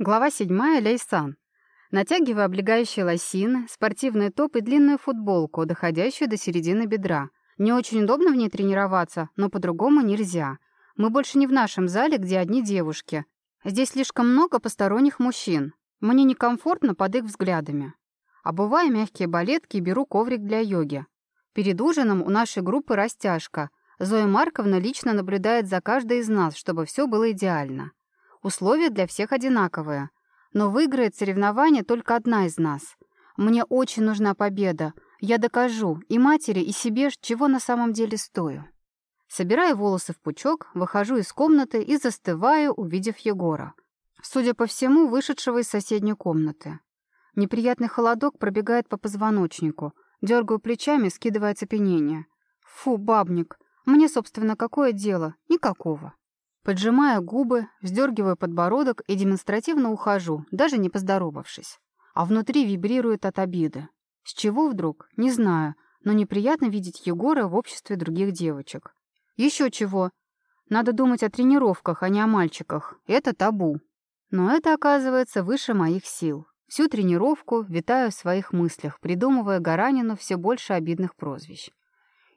Глава 7. Лейсан. Натягиваю облегающие лосины, спортивный топ и длинную футболку, доходящую до середины бедра. Не очень удобно в ней тренироваться, но по-другому нельзя. Мы больше не в нашем зале, где одни девушки. Здесь слишком много посторонних мужчин. Мне некомфортно под их взглядами. Обуваю мягкие балетки и беру коврик для йоги. Перед ужином у нашей группы растяжка. Зоя Марковна лично наблюдает за каждой из нас, чтобы все было идеально. Условия для всех одинаковые. Но выиграет соревнование только одна из нас. Мне очень нужна победа. Я докажу и матери, и себе, чего на самом деле стою. Собираю волосы в пучок, выхожу из комнаты и застываю, увидев Егора. Судя по всему, вышедшего из соседней комнаты. Неприятный холодок пробегает по позвоночнику. Дергаю плечами, скидывая оцепенение. Фу, бабник. Мне, собственно, какое дело? Никакого. Поджимаю губы, вздергиваю подбородок и демонстративно ухожу, даже не поздоровавшись. А внутри вибрирует от обиды. С чего вдруг? Не знаю, но неприятно видеть Егора в обществе других девочек. Еще чего? Надо думать о тренировках, а не о мальчиках. Это табу. Но это оказывается выше моих сил. Всю тренировку витаю в своих мыслях, придумывая Гаранину все больше обидных прозвищ.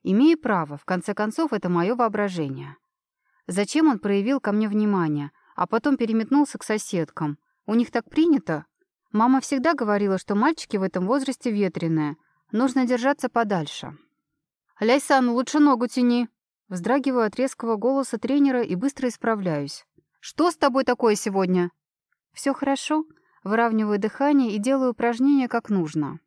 Имею право, в конце концов, это мое воображение. Зачем он проявил ко мне внимание, а потом переметнулся к соседкам? У них так принято? Мама всегда говорила, что мальчики в этом возрасте ветреные. Нужно держаться подальше. «Ляйсан, лучше ногу тяни!» Вздрагиваю от резкого голоса тренера и быстро исправляюсь. «Что с тобой такое сегодня?» «Все хорошо». Выравниваю дыхание и делаю упражнения как нужно.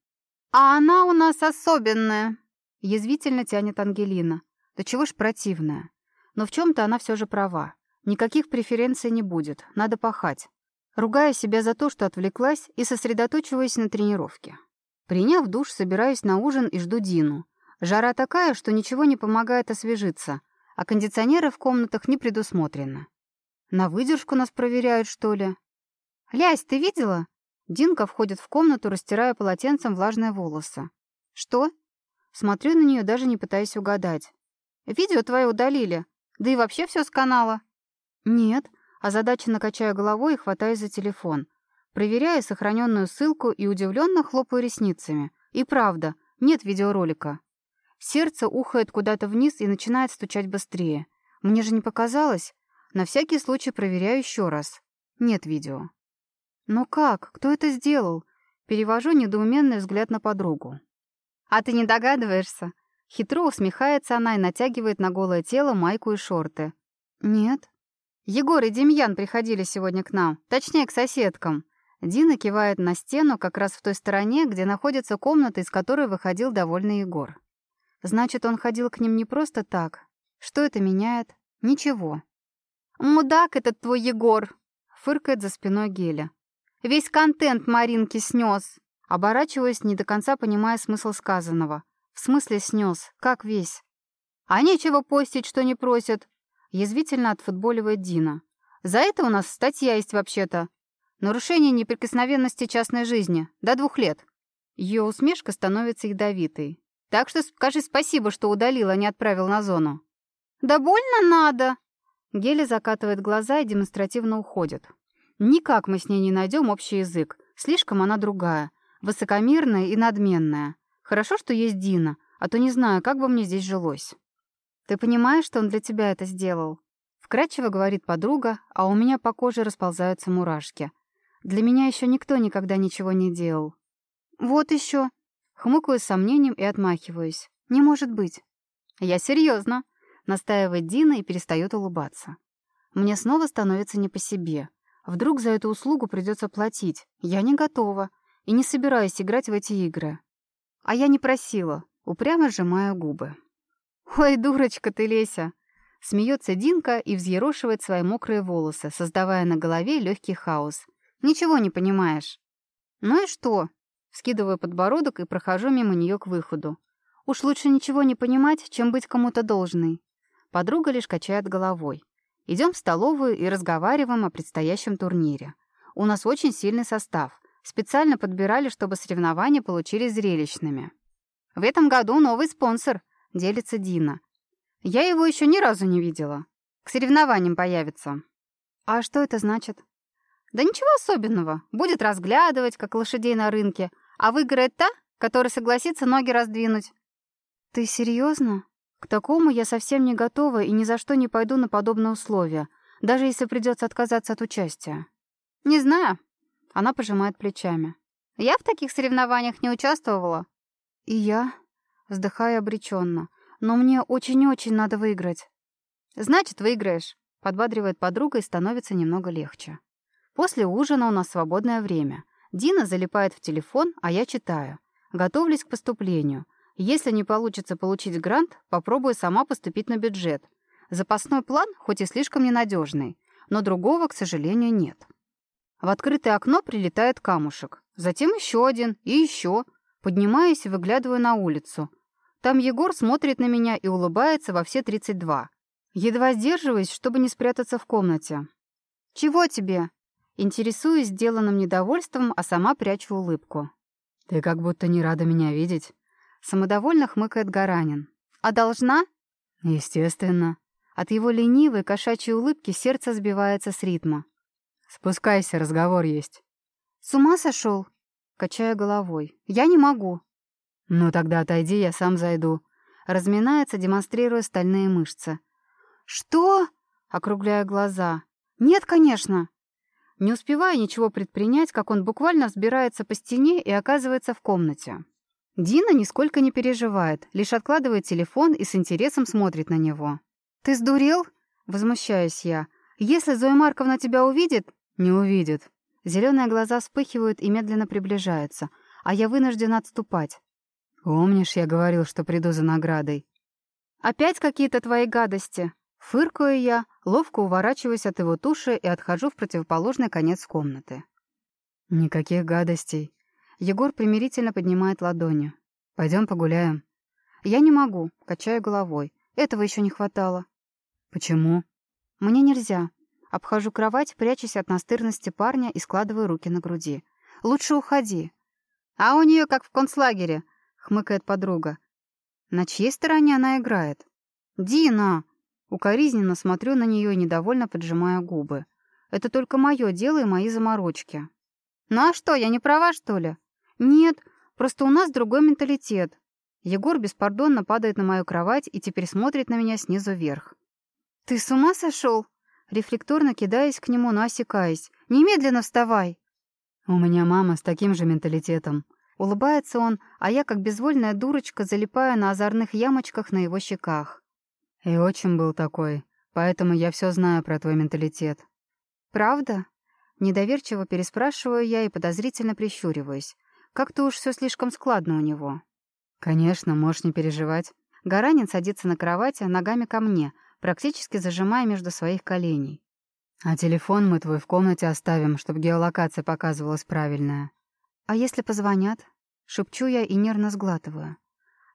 «А она у нас особенная!» Язвительно тянет Ангелина. «Да чего ж противная?» Но в чем-то она все же права. Никаких преференций не будет, надо пахать. Ругая себя за то, что отвлеклась, и сосредоточиваясь на тренировке. Приняв душ, собираюсь на ужин и жду Дину. Жара такая, что ничего не помогает освежиться, а кондиционеры в комнатах не предусмотрены. На выдержку нас проверяют, что ли? «Лясь, ты видела?» Динка входит в комнату, растирая полотенцем влажные волосы. «Что?» Смотрю на нее, даже не пытаясь угадать. «Видео твое удалили. Да и вообще все с канала». «Нет», озадаченно качаю головой и хватаюсь за телефон. Проверяю сохраненную ссылку и удивленно хлопаю ресницами. И правда, нет видеоролика. Сердце ухает куда-то вниз и начинает стучать быстрее. Мне же не показалось. На всякий случай проверяю еще раз. Нет видео. Но как? Кто это сделал? Перевожу недоуменный взгляд на подругу. «А ты не догадываешься?» Хитро усмехается она и натягивает на голое тело майку и шорты. «Нет». «Егор и Демьян приходили сегодня к нам, точнее, к соседкам». Дина кивает на стену как раз в той стороне, где находится комната, из которой выходил довольный Егор. Значит, он ходил к ним не просто так. Что это меняет? Ничего. «Мудак этот твой Егор!» — фыркает за спиной Геля. «Весь контент Маринки снес!» Оборачиваясь, не до конца понимая смысл сказанного. В смысле снес? Как весь? А нечего постить, что не просят. Язвительно отфутболивает Дина. За это у нас статья есть вообще-то. Нарушение неприкосновенности частной жизни. До двух лет. Ее усмешка становится ядовитой. Так что скажи спасибо, что удалил, а не отправил на зону. Да больно надо. Геля закатывает глаза и демонстративно уходит. Никак мы с ней не найдем общий язык. Слишком она другая. Высокомерная и надменная. Хорошо, что есть Дина, а то не знаю, как бы мне здесь жилось. Ты понимаешь, что он для тебя это сделал? Вкратчиво говорит подруга, а у меня по коже расползаются мурашки. Для меня еще никто никогда ничего не делал. Вот еще. Хмыкаю с сомнением и отмахиваюсь. Не может быть. Я серьезно. Настаивает Дина и перестает улыбаться. Мне снова становится не по себе. Вдруг за эту услугу придется платить. Я не готова и не собираюсь играть в эти игры. А я не просила, упрямо сжимая губы. «Ой, дурочка ты, Леся!» Смеется Динка и взъерошивает свои мокрые волосы, создавая на голове легкий хаос. «Ничего не понимаешь». «Ну и что?» Скидываю подбородок и прохожу мимо нее к выходу. «Уж лучше ничего не понимать, чем быть кому-то должной». Подруга лишь качает головой. Идем в столовую и разговариваем о предстоящем турнире. У нас очень сильный состав. Специально подбирали, чтобы соревнования получились зрелищными. В этом году новый спонсор, делится Дина. Я его еще ни разу не видела. К соревнованиям появится. А что это значит? Да ничего особенного. Будет разглядывать, как лошадей на рынке. А выиграет та, которая согласится ноги раздвинуть. Ты серьезно? К такому я совсем не готова и ни за что не пойду на подобные условия, даже если придется отказаться от участия. Не знаю. Она пожимает плечами. Я в таких соревнованиях не участвовала. И я, вздыхая обреченно. Но мне очень-очень надо выиграть. Значит, выиграешь. Подбадривает подруга и становится немного легче. После ужина у нас свободное время. Дина залипает в телефон, а я читаю. Готовлюсь к поступлению. Если не получится получить грант, попробую сама поступить на бюджет. Запасной план, хоть и слишком ненадежный, но другого, к сожалению, нет. В открытое окно прилетает камушек. Затем еще один и еще. Поднимаюсь и выглядываю на улицу. Там Егор смотрит на меня и улыбается во все 32. Едва сдерживаюсь, чтобы не спрятаться в комнате. «Чего тебе?» Интересуюсь сделанным недовольством, а сама прячу улыбку. «Ты как будто не рада меня видеть». Самодовольно хмыкает Гаранин. «А должна?» «Естественно». От его ленивой кошачьей улыбки сердце сбивается с ритма. «Спускайся, разговор есть». «С ума сошел?» Качая головой. «Я не могу». «Ну тогда отойди, я сам зайду». Разминается, демонстрируя стальные мышцы. «Что?» — округляя глаза. «Нет, конечно». Не успевая ничего предпринять, как он буквально взбирается по стене и оказывается в комнате. Дина нисколько не переживает, лишь откладывает телефон и с интересом смотрит на него. «Ты сдурел?» — возмущаюсь я. «Если Зоя Марковна тебя увидит...» «Не увидит». Зеленые глаза вспыхивают и медленно приближаются, а я вынуждена отступать. «Помнишь, я говорил, что приду за наградой?» «Опять какие-то твои гадости?» Фыркаю я, ловко уворачиваюсь от его туши и отхожу в противоположный конец комнаты. «Никаких гадостей». Егор примирительно поднимает ладони. Пойдем погуляем». «Я не могу», — качаю головой. «Этого еще не хватало». «Почему?» «Мне нельзя». Обхожу кровать, прячась от настырности парня и складываю руки на груди. «Лучше уходи». «А у нее как в концлагере», — хмыкает подруга. «На чьей стороне она играет?» «Дина!» Укоризненно смотрю на нее и недовольно поджимаю губы. Это только мое дело и мои заморочки. Ну а что, я не права, что ли? Нет, просто у нас другой менталитет. Егор беспардонно падает на мою кровать и теперь смотрит на меня снизу вверх. Ты с ума сошел? Рефлекторно кидаясь к нему, но осекаясь. Немедленно вставай. У меня мама с таким же менталитетом. Улыбается он, а я, как безвольная дурочка, залипаю на озорных ямочках на его щеках. И отчим был такой, поэтому я все знаю про твой менталитет. Правда? Недоверчиво переспрашиваю я и подозрительно прищуриваюсь. Как-то уж все слишком складно у него. Конечно, можешь не переживать. Гаранин садится на кровати, ногами ко мне, практически зажимая между своих коленей. А телефон мы твой в комнате оставим, чтобы геолокация показывалась правильная. А если позвонят? Шепчу я и нервно сглатываю.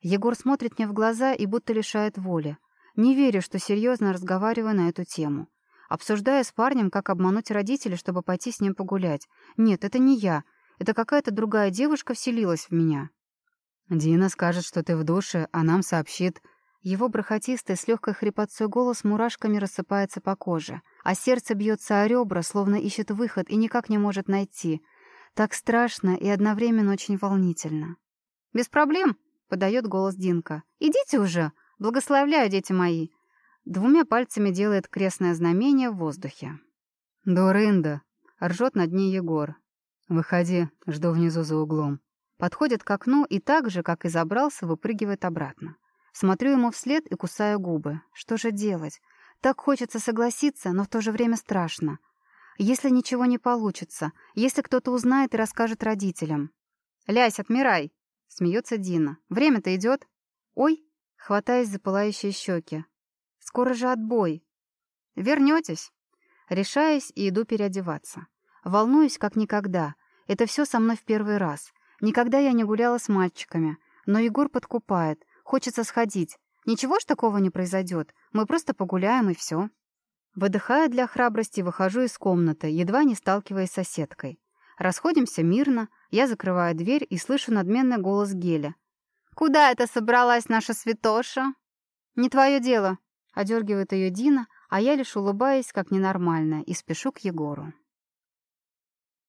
Егор смотрит мне в глаза и будто лишает воли. Не верю, что серьезно разговариваю на эту тему. Обсуждая с парнем, как обмануть родителей, чтобы пойти с ним погулять. Нет, это не я. Это какая-то другая девушка вселилась в меня. Дина скажет, что ты в душе, а нам сообщит. Его бархатистый с легкой хрипотцой голос мурашками рассыпается по коже, а сердце бьется о ребра, словно ищет выход и никак не может найти. Так страшно и одновременно очень волнительно. «Без проблем», — подает голос Динка. «Идите уже, Благословляю, дети мои!» Двумя пальцами делает крестное знамение в воздухе. «Дурында!» — ржет над ней Егор. «Выходи, жду внизу за углом». Подходит к окну и так же, как и забрался, выпрыгивает обратно. Смотрю ему вслед и кусаю губы. Что же делать? Так хочется согласиться, но в то же время страшно. Если ничего не получится, если кто-то узнает и расскажет родителям. «Лясь, отмирай!» — смеется Дина. «Время-то идет. «Ой!» хватаясь за пылающие щеки. «Скоро же отбой!» «Вернетесь?» Решаюсь и иду переодеваться. Волнуюсь, как никогда. Это все со мной в первый раз. Никогда я не гуляла с мальчиками. Но Егор подкупает. Хочется сходить. Ничего ж такого не произойдет. Мы просто погуляем, и все. Выдыхая для храбрости, выхожу из комнаты, едва не сталкиваясь с соседкой. Расходимся мирно, я закрываю дверь и слышу надменный голос Геля. «Куда это собралась наша святоша?» «Не твое дело», — одергивает ее Дина, а я лишь улыбаюсь, как ненормальная, и спешу к Егору.